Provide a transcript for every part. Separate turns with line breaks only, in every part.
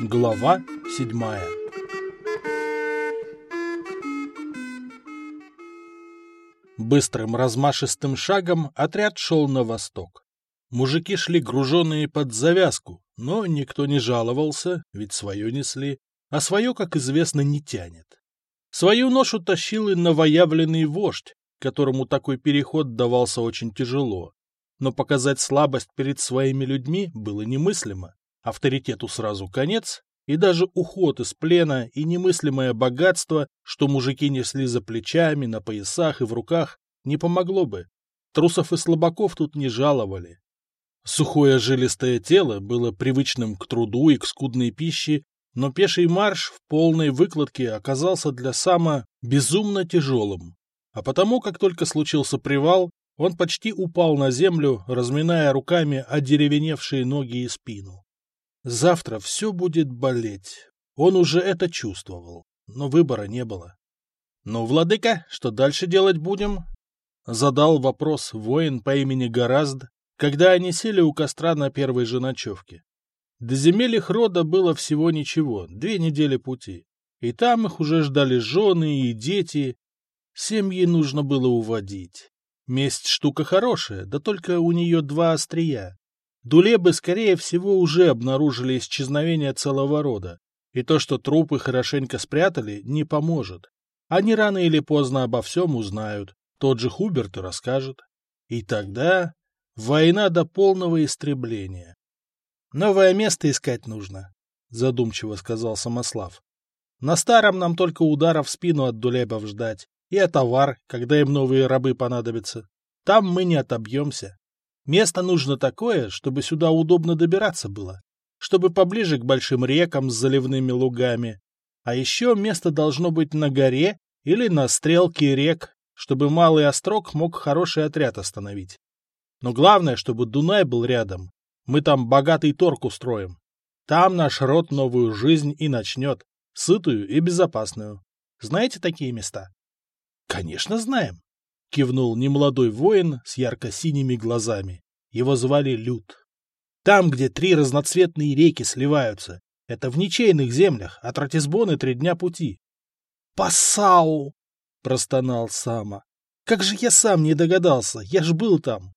Глава седьмая Быстрым размашистым шагом отряд шел на восток. Мужики шли груженные под завязку, но никто не жаловался, ведь свое несли, а свое, как известно, не тянет. Свою ношу тащил и новоявленный вождь, которому такой переход давался очень тяжело. Но показать слабость перед своими людьми было немыслимо. Авторитету сразу конец, и даже уход из плена и немыслимое богатство, что мужики несли за плечами, на поясах и в руках, не помогло бы. Трусов и слабаков тут не жаловали. Сухое жилистое тело было привычным к труду и к скудной пище, но пеший марш в полной выкладке оказался для Сама безумно тяжелым. А потому, как только случился привал, он почти упал на землю, разминая руками одеревеневшие ноги и спину. Завтра все будет болеть. Он уже это чувствовал, но выбора не было. «Ну, владыка, что дальше делать будем?» Задал вопрос воин по имени Горазд, когда они сели у костра на первой же ночевке. До земель их рода было всего ничего, две недели пути. И там их уже ждали жены и дети. Семьи нужно было уводить. Месть штука хорошая, да только у нее два острия. Дулебы, скорее всего, уже обнаружили исчезновение целого рода, и то, что трупы хорошенько спрятали, не поможет. Они рано или поздно обо всем узнают, тот же Хуберт и расскажет. И тогда война до полного истребления. «Новое место искать нужно», — задумчиво сказал Самослав. «На старом нам только удара в спину от дулебов ждать, и товар, когда им новые рабы понадобятся. Там мы не отобьемся. Место нужно такое, чтобы сюда удобно добираться было, чтобы поближе к большим рекам с заливными лугами. А еще место должно быть на горе или на стрелке рек, чтобы малый острог мог хороший отряд остановить. Но главное, чтобы Дунай был рядом. Мы там богатый торг устроим. Там наш род новую жизнь и начнет, сытую и безопасную. Знаете такие места? — Конечно, знаем. — кивнул немолодой воин с ярко-синими глазами. Его звали Люд. «Там, где три разноцветные реки сливаются. Это в ничейных землях, от Ратисбоны три дня пути». «Пасау!» — простонал Сама. «Как же я сам не догадался, я ж был там!»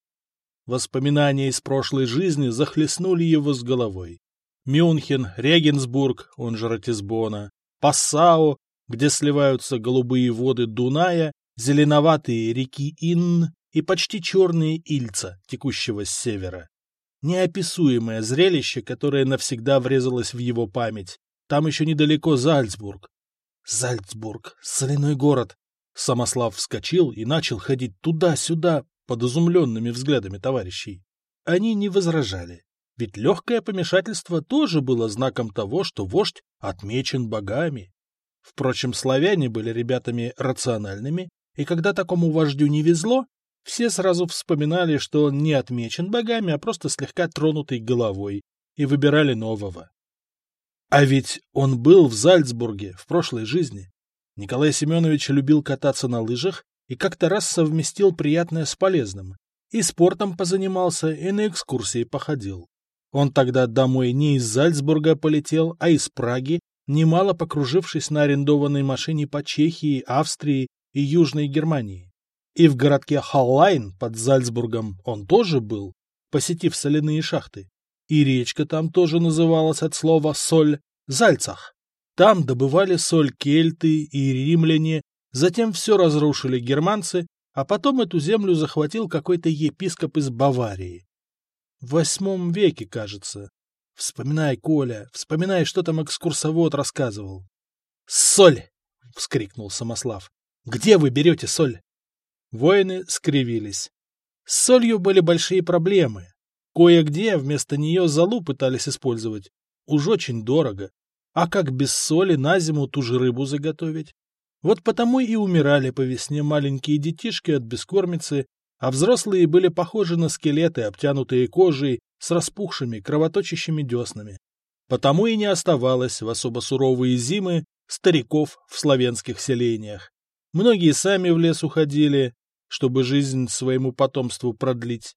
Воспоминания из прошлой жизни захлестнули его с головой. Мюнхен, Регенсбург, он же Ратисбона, Пассау, где сливаются голубые воды Дуная зеленоватые реки Инн и почти черные Ильца, текущего с севера. Неописуемое зрелище, которое навсегда врезалось в его память. Там еще недалеко Зальцбург. Зальцбург, соляной город. Самослав вскочил и начал ходить туда-сюда под изумленными взглядами товарищей. Они не возражали, ведь легкое помешательство тоже было знаком того, что вождь отмечен богами. Впрочем, славяне были ребятами рациональными и когда такому вождю не везло, все сразу вспоминали, что он не отмечен богами, а просто слегка тронутый головой, и выбирали нового. А ведь он был в Зальцбурге в прошлой жизни. Николай Семенович любил кататься на лыжах и как-то раз совместил приятное с полезным. И спортом позанимался, и на экскурсии походил. Он тогда домой не из Зальцбурга полетел, а из Праги, немало покружившись на арендованной машине по Чехии, Австрии и Южной Германии. И в городке Халлайн под Зальцбургом он тоже был, посетив соляные шахты. И речка там тоже называлась от слова «соль» — Зальцах. Там добывали соль кельты и римляне, затем все разрушили германцы, а потом эту землю захватил какой-то епископ из Баварии. В восьмом веке, кажется. Вспоминай, Коля, вспоминай, что там экскурсовод рассказывал. «Соль!» — вскрикнул Самослав. Где вы берете соль? Воины скривились. С солью были большие проблемы. Кое-где вместо нее залу пытались использовать. Уж очень дорого. А как без соли на зиму ту же рыбу заготовить? Вот потому и умирали по весне маленькие детишки от бескормицы, а взрослые были похожи на скелеты, обтянутые кожей, с распухшими, кровоточащими деснами. Потому и не оставалось в особо суровые зимы стариков в славянских селениях. Многие сами в лес уходили, чтобы жизнь своему потомству продлить.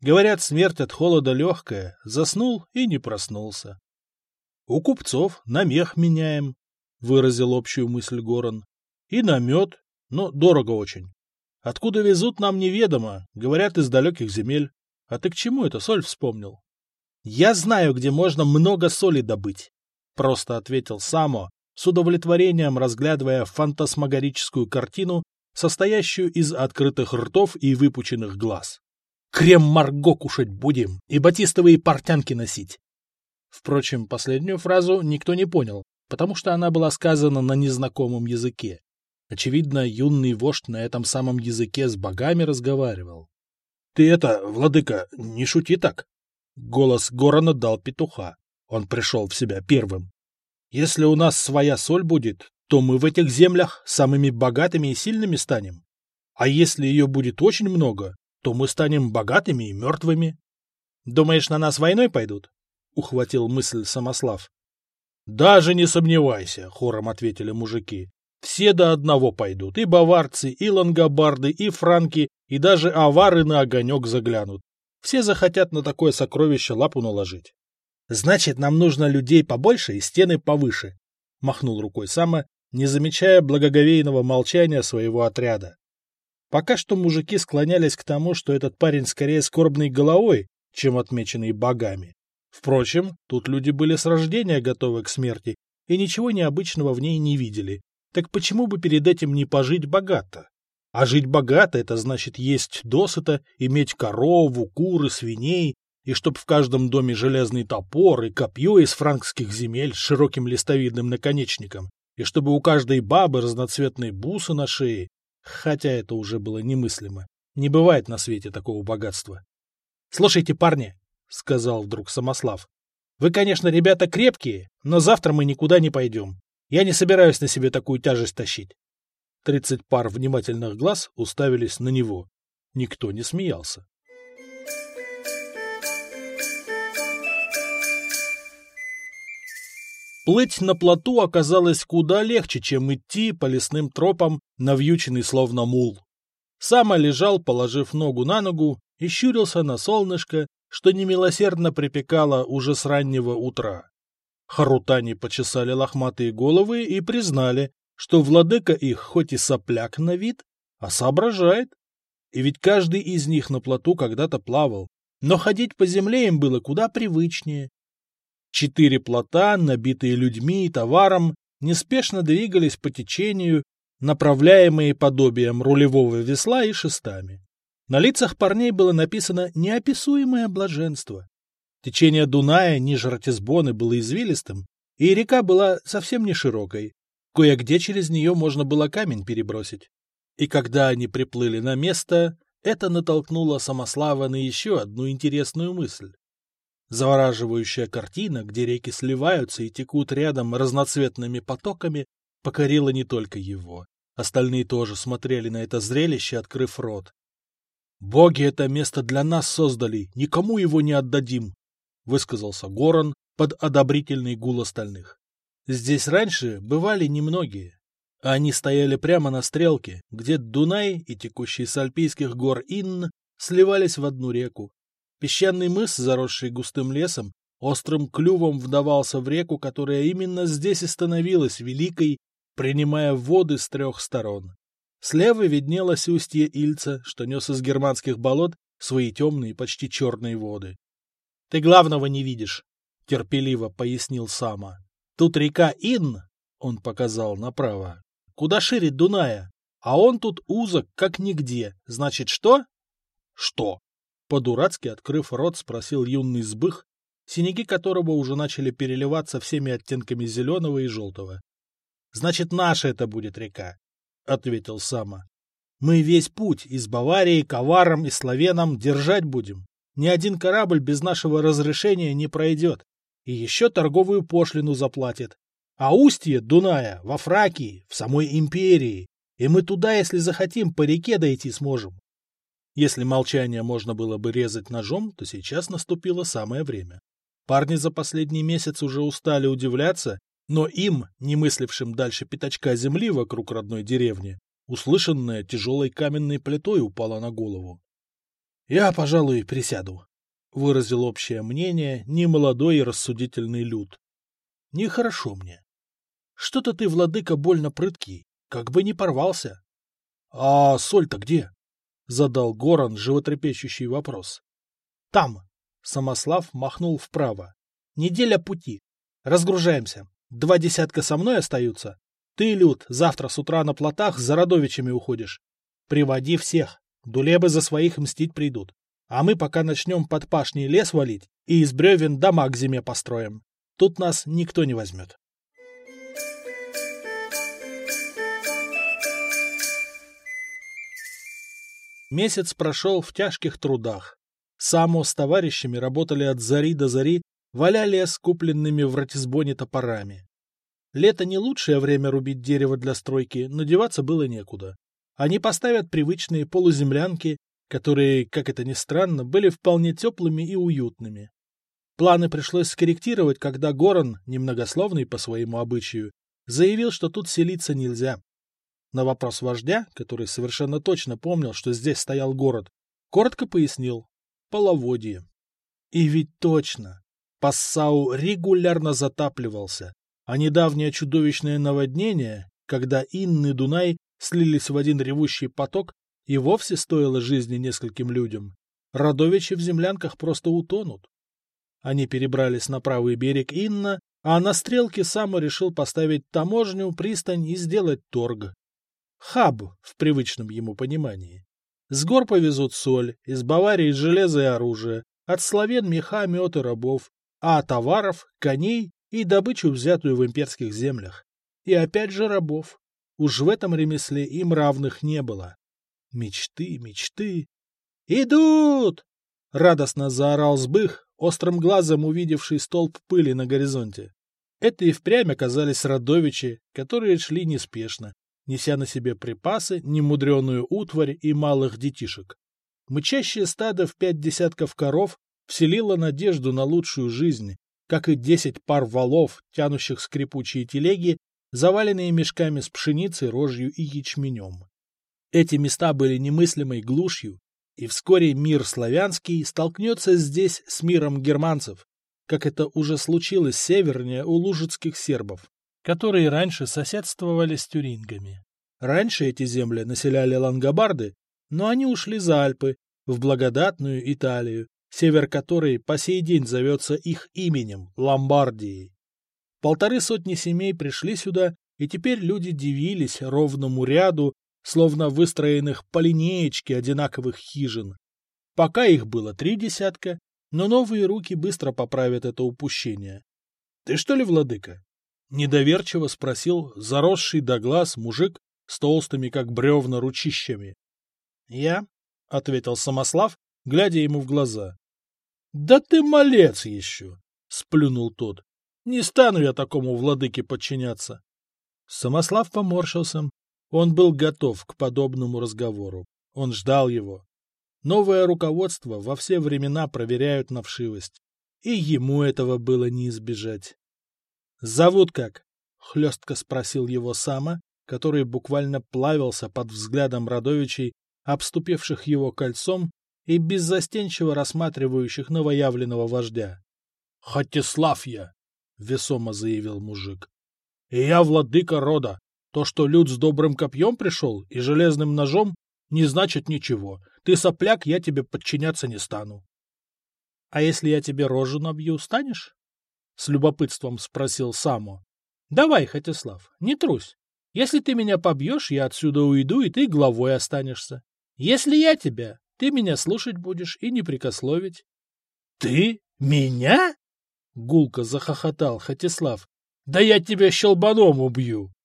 Говорят, смерть от холода легкая, заснул и не проснулся. — У купцов на мех меняем, — выразил общую мысль Горан. — И на мед, но дорого очень. Откуда везут, нам неведомо, говорят, из далеких земель. А ты к чему это соль вспомнил? — Я знаю, где можно много соли добыть, — просто ответил Само, с удовлетворением разглядывая фантасмагорическую картину, состоящую из открытых ртов и выпученных глаз. Крем Марго кушать будем и батистовые портянки носить. Впрочем, последнюю фразу никто не понял, потому что она была сказана на незнакомом языке. Очевидно, юный вождь на этом самом языке с богами разговаривал. — Ты это, владыка, не шути так. Голос Горана дал петуха. Он пришел в себя первым. — Если у нас своя соль будет, то мы в этих землях самыми богатыми и сильными станем. А если ее будет очень много, то мы станем богатыми и мертвыми. Думаешь, на нас войной пойдут? — ухватил мысль Самослав. — Даже не сомневайся, — хором ответили мужики. Все до одного пойдут, и баварцы, и лангобарды, и франки, и даже авары на огонек заглянут. Все захотят на такое сокровище лапу наложить. — Значит, нам нужно людей побольше и стены повыше, — махнул рукой Сама, не замечая благоговейного молчания своего отряда. Пока что мужики склонялись к тому, что этот парень скорее скорбный головой, чем отмеченный богами. Впрочем, тут люди были с рождения готовы к смерти и ничего необычного в ней не видели. Так почему бы перед этим не пожить богато? А жить богато — это значит есть досыта, иметь корову, куры, свиней, и чтоб в каждом доме железный топор и копье из франкских земель с широким листовидным наконечником, и чтобы у каждой бабы разноцветные бусы на шее, хотя это уже было немыслимо. Не бывает на свете такого богатства. — Слушайте, парни, — сказал вдруг Самослав, — вы, конечно, ребята крепкие, но завтра мы никуда не пойдем. Я не собираюсь на себе такую тяжесть тащить. Тридцать пар внимательных глаз уставились на него. Никто не смеялся. Плыть на плоту оказалось куда легче, чем идти по лесным тропам, навьюченный словно мул. Сама лежал, положив ногу на ногу, и щурился на солнышко, что немилосердно припекало уже с раннего утра. Харутани почесали лохматые головы и признали, что владыка их хоть и сопляк на вид, а соображает. И ведь каждый из них на плоту когда-то плавал, но ходить по земле им было куда привычнее, Четыре плота, набитые людьми и товаром, неспешно двигались по течению, направляемые подобием рулевого весла и шестами. На лицах парней было написано неописуемое блаженство. Течение Дуная ниже Ратисбоны было извилистым, и река была совсем не широкой. Кое-где через нее можно было камень перебросить. И когда они приплыли на место, это натолкнуло Самослава на еще одну интересную мысль. Завораживающая картина, где реки сливаются и текут рядом разноцветными потоками, покорила не только его. Остальные тоже смотрели на это зрелище, открыв рот. «Боги это место для нас создали, никому его не отдадим», — высказался Горан под одобрительный гул остальных. Здесь раньше бывали немногие. Они стояли прямо на стрелке, где Дунай и текущий с альпийских гор Инн сливались в одну реку, Песчаный мыс, заросший густым лесом, острым клювом вдавался в реку, которая именно здесь и становилась великой, принимая воды с трех сторон. Слева виднелось устье Ильца, что нес из германских болот свои темные, почти черные воды. — Ты главного не видишь, — терпеливо пояснил Сама. — Тут река Ин, — он показал направо, — куда шире Дуная, а он тут узок, как нигде. Значит, что? — Что? По-дурацки, открыв рот, спросил юный сбых, синяки которого уже начали переливаться всеми оттенками зеленого и желтого. — Значит, наша это будет река, — ответил Сама. — Мы весь путь из Баварии к аварам и славянам держать будем. Ни один корабль без нашего разрешения не пройдет. И еще торговую пошлину заплатит. А устье Дуная во Фракии, в самой империи. И мы туда, если захотим, по реке дойти сможем. Если молчание можно было бы резать ножом, то сейчас наступило самое время. Парни за последний месяц уже устали удивляться, но им, не мыслившим дальше пятачка земли вокруг родной деревни, услышанное тяжелой каменной плитой упало на голову. Я, пожалуй, присяду, — выразил общее мнение немолодой и рассудительный люд. Нехорошо мне. Что-то ты, владыка, больно прыткий, как бы не порвался. — А соль-то где? — задал Горан животрепещущий вопрос. — Там. Самослав махнул вправо. — Неделя пути. Разгружаемся. Два десятка со мной остаются. Ты, Люд, завтра с утра на плотах за родовичами уходишь. Приводи всех. Дулебы за своих мстить придут. А мы пока начнем под пашней лес валить и из бревен дома к зиме построим. Тут нас никто не возьмет. Месяц прошел в тяжких трудах. Само с товарищами работали от зари до зари, валяли с купленными в Ратисбоне топорами. Лето не лучшее время рубить дерево для стройки, но деваться было некуда. Они поставят привычные полуземлянки, которые, как это ни странно, были вполне теплыми и уютными. Планы пришлось скорректировать, когда Горан, немногословный по своему обычаю, заявил, что тут селиться нельзя. На вопрос вождя, который совершенно точно помнил, что здесь стоял город, коротко пояснил – половодье. И ведь точно, Пассау регулярно затапливался, а недавнее чудовищное наводнение, когда Инны Дунай слились в один ревущий поток, и вовсе стоило жизни нескольким людям. Родовичи в землянках просто утонут. Они перебрались на правый берег Инна, а на стрелке Само решил поставить таможню, пристань и сделать торг. Хаб в привычном ему понимании. С гор повезут соль, из Баварии железо и оружие, от славян меха, мед и рабов, а товаров, коней и добычу, взятую в имперских землях. И опять же рабов. Уж в этом ремесле им равных не было. Мечты, мечты. «Идут!» — радостно заорал Сбых, острым глазом увидевший столб пыли на горизонте. Это и впрямь оказались родовичи, которые шли неспешно, неся на себе припасы, немудреную утварь и малых детишек. Мычащее стадо в пять десятков коров вселило надежду на лучшую жизнь, как и десять пар валов, тянущих скрипучие телеги, заваленные мешками с пшеницей, рожью и ячменем. Эти места были немыслимой глушью, и вскоре мир славянский столкнется здесь с миром германцев, как это уже случилось севернее у лужицких сербов которые раньше соседствовали с тюрингами. Раньше эти земли населяли лангобарды, но они ушли за Альпы, в благодатную Италию, север которой по сей день зовется их именем – Ломбардией. Полторы сотни семей пришли сюда, и теперь люди дивились ровному ряду, словно выстроенных по линеечке одинаковых хижин. Пока их было три десятка, но новые руки быстро поправят это упущение. Ты что ли, владыка? Недоверчиво спросил заросший до глаз мужик с толстыми, как бревна, ручищами. — Я? — ответил Самослав, глядя ему в глаза. — Да ты малец еще! — сплюнул тот. — Не стану я такому владыке подчиняться. Самослав поморщился. Он был готов к подобному разговору. Он ждал его. Новое руководство во все времена проверяют на вшивость. И ему этого было не избежать. «Зовут как?» — хлестко спросил его Сама, который буквально плавился под взглядом Радовичей, обступивших его кольцом и беззастенчиво рассматривающих новоявленного вождя. — Хатислав я! — весомо заявил мужик. — я владыка рода. То, что люд с добрым копьем пришел и железным ножом, не значит ничего. Ты сопляк, я тебе подчиняться не стану. — А если я тебе рожу набью, станешь? — с любопытством спросил Само. — Давай, Хатислав, не трусь. Если ты меня побьешь, я отсюда уйду, и ты главой останешься. Если я тебя, ты меня слушать будешь и не прикословить. — Ты? Меня? — гулко захохотал Хатислав. — Да я тебя щелбаном убью! —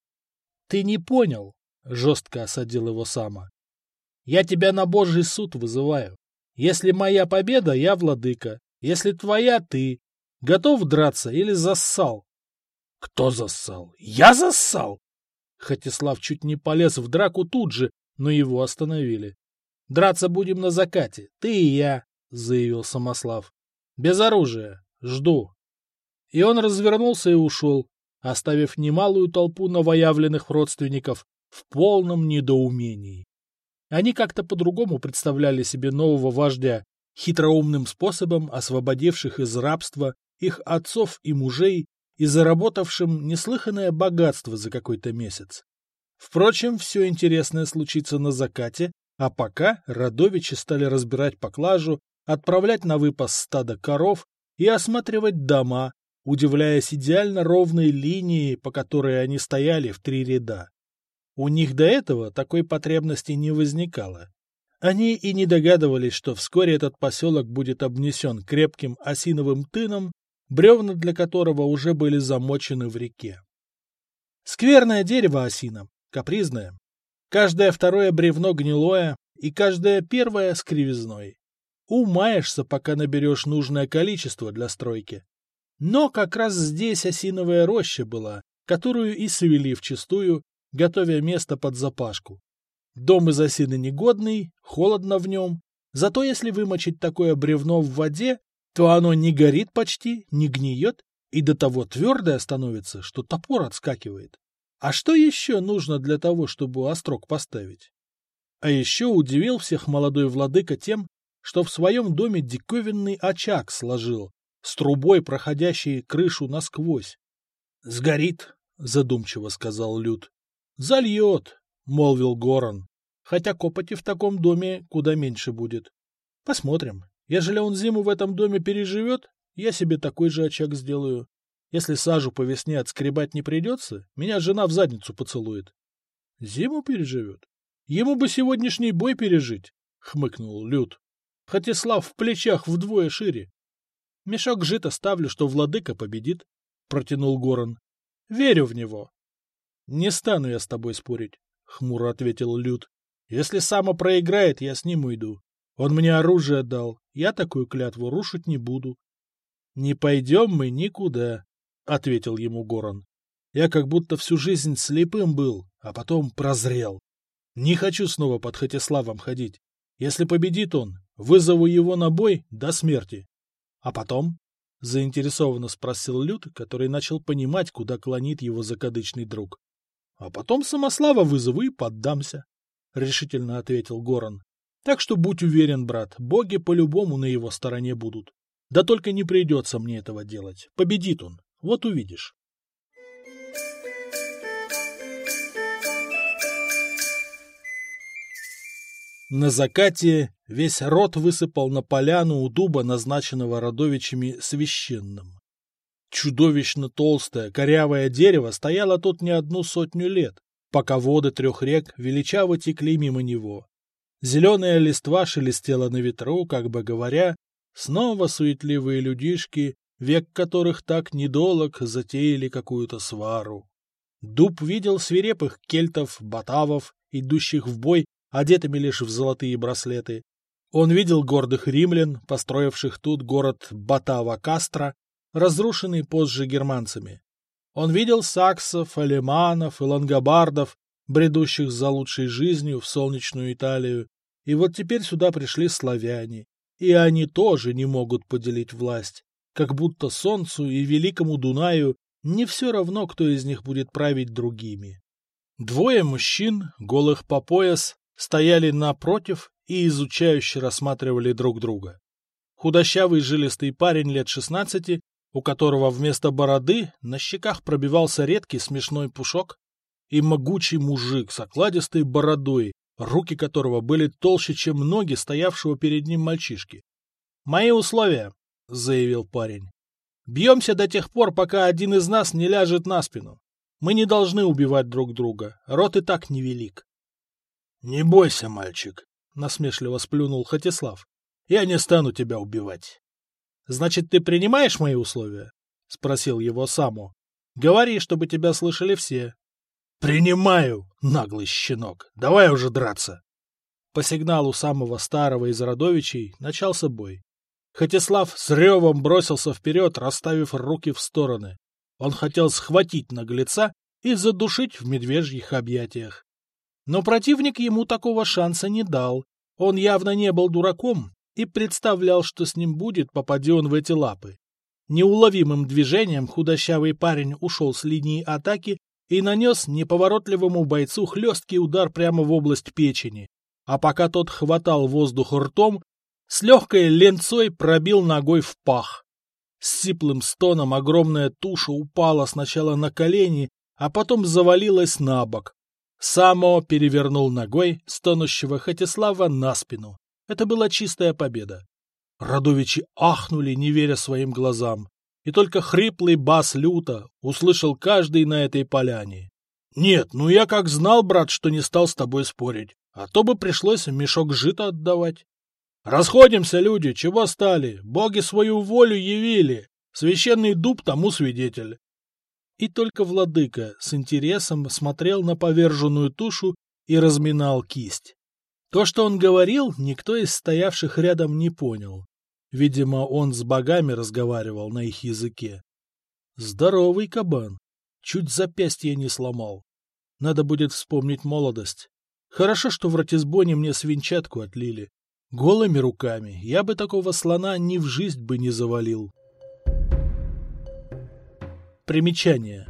Ты не понял, — жестко осадил его Сама. — Я тебя на божий суд вызываю. Если моя победа, я владыка. Если твоя, ты. Готов драться или зассал? Кто зассал? Я зассал? Хатислав чуть не полез в драку тут же, но его остановили. Драться будем на закате, ты и я, заявил Самослав. Без оружия. Жду. И он развернулся и ушел, оставив немалую толпу новоявленных родственников в полном недоумении. Они как-то по-другому представляли себе нового вождя, хитроумным способом освободивших из рабства их отцов и мужей и заработавшим неслыханное богатство за какой-то месяц. Впрочем, все интересное случится на закате, а пока родовичи стали разбирать поклажу, отправлять на выпас стадо коров и осматривать дома, удивляясь идеально ровной линии, по которой они стояли в три ряда. У них до этого такой потребности не возникало. Они и не догадывались, что вскоре этот поселок будет обнесен крепким осиновым тыном, бревна для которого уже были замочены в реке. Скверное дерево осина, капризное. Каждое второе бревно гнилое, и каждое первое с кривизной. Умаешься, пока наберешь нужное количество для стройки. Но как раз здесь осиновая роща была, которую и свели вчистую, готовя место под запашку. Дом из осины негодный, холодно в нем, зато если вымочить такое бревно в воде, то оно не горит почти, не гниет и до того твердое становится, что топор отскакивает. А что еще нужно для того, чтобы острог поставить? А еще удивил всех молодой владыка тем, что в своем доме диковинный очаг сложил, с трубой, проходящей крышу насквозь. — Сгорит, — задумчиво сказал Люд. — Зальет, — молвил Горан, хотя копоти в таком доме куда меньше будет. Посмотрим. Ежели он зиму в этом доме переживет, я себе такой же очаг сделаю. Если сажу по весне отскребать не придется, меня жена в задницу поцелует. Зиму переживет? Ему бы сегодняшний бой пережить, — хмыкнул Люд. Хотислав в плечах вдвое шире. Мешок жита ставлю, что владыка победит, — протянул Горан. Верю в него. Не стану я с тобой спорить, — хмуро ответил Люд. Если Сама проиграет, я с ним уйду. Он мне оружие дал, я такую клятву рушить не буду. — Не пойдем мы никуда, — ответил ему Горан. Я как будто всю жизнь слепым был, а потом прозрел. Не хочу снова под Хатиславом ходить. Если победит он, вызову его на бой до смерти. А потом? — заинтересованно спросил Люд, который начал понимать, куда клонит его закадычный друг. — А потом Самослава вызову и поддамся, — решительно ответил Горан. — Так что будь уверен, брат, боги по-любому на его стороне будут. Да только не придется мне этого делать. Победит он. Вот увидишь. На закате весь род высыпал на поляну у дуба, назначенного родовичами священным. Чудовищно толстое, корявое дерево стояло тут не одну сотню лет, пока воды трех рек величаво текли мимо него. Зеленая листва шелестела на ветру, как бы говоря, снова суетливые людишки век которых так недолог затеяли какую-то свару. Дуб видел свирепых кельтов, батавов, идущих в бой, одетыми лишь в золотые браслеты. Он видел гордых римлян, построивших тут город Батава-Кастро, разрушенный позже германцами. Он видел саксов, алеманов и лангобардов, бредущих за лучшей жизнью в солнечную Италию, и вот теперь сюда пришли славяне, и они тоже не могут поделить власть как будто солнцу и великому Дунаю не все равно, кто из них будет править другими. Двое мужчин, голых по пояс, стояли напротив и изучающе рассматривали друг друга. Худощавый жилистый парень лет шестнадцати, у которого вместо бороды на щеках пробивался редкий смешной пушок, и могучий мужик с окладистой бородой, руки которого были толще, чем ноги стоявшего перед ним мальчишки. «Мои условия. — заявил парень. «Бьемся до тех пор, пока один из нас не ляжет на спину. Мы не должны убивать друг друга, рот и так невелик». «Не бойся, мальчик», — насмешливо сплюнул Хатислав. «Я не стану тебя убивать». «Значит, ты принимаешь мои условия?» — спросил его Саму. «Говори, чтобы тебя слышали все». «Принимаю, наглый щенок. Давай уже драться». По сигналу самого старого из родовичей начался бой. Хатислав с ревом бросился вперед, расставив руки в стороны. Он хотел схватить наглеца и задушить в медвежьих объятиях. Но противник ему такого шанса не дал. Он явно не был дураком и представлял, что с ним будет, попади он в эти лапы. Неуловимым движением худощавый парень ушел с линии атаки и нанес неповоротливому бойцу хлесткий удар прямо в область печени. а пока тот хватал воздух ртом, с легкой ленцой пробил ногой в пах. С сиплым стоном огромная туша упала сначала на колени, а потом завалилась на бок. Само перевернул ногой стонущего Хатислава на спину. Это была чистая победа. Радовичи ахнули, не веря своим глазам. И только хриплый бас люто услышал каждый на этой поляне. «Нет, ну я как знал, брат, что не стал с тобой спорить, а то бы пришлось мешок жита отдавать». «Расходимся, люди, чего стали? Боги свою волю явили. Священный дуб тому свидетель». И только владыка с интересом смотрел на поверженную тушу и разминал кисть. То, что он говорил, никто из стоявших рядом не понял. Видимо, он с богами разговаривал на их языке. Здоровый кабан. Чуть запястье не сломал. Надо будет вспомнить молодость. Хорошо, что в Ратисбоне мне свинчатку отлили. Голыми руками я бы такого слона ни в жизнь бы не завалил. Примечание.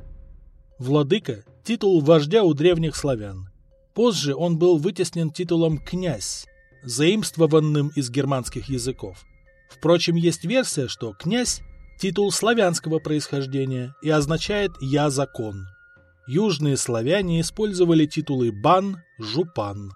Владыка – титул вождя у древних славян. Позже он был вытеснен титулом «князь», заимствованным из германских языков. Впрочем, есть версия, что «князь» – титул славянского происхождения и означает «я закон». Южные славяне использовали титулы «бан», «жупан».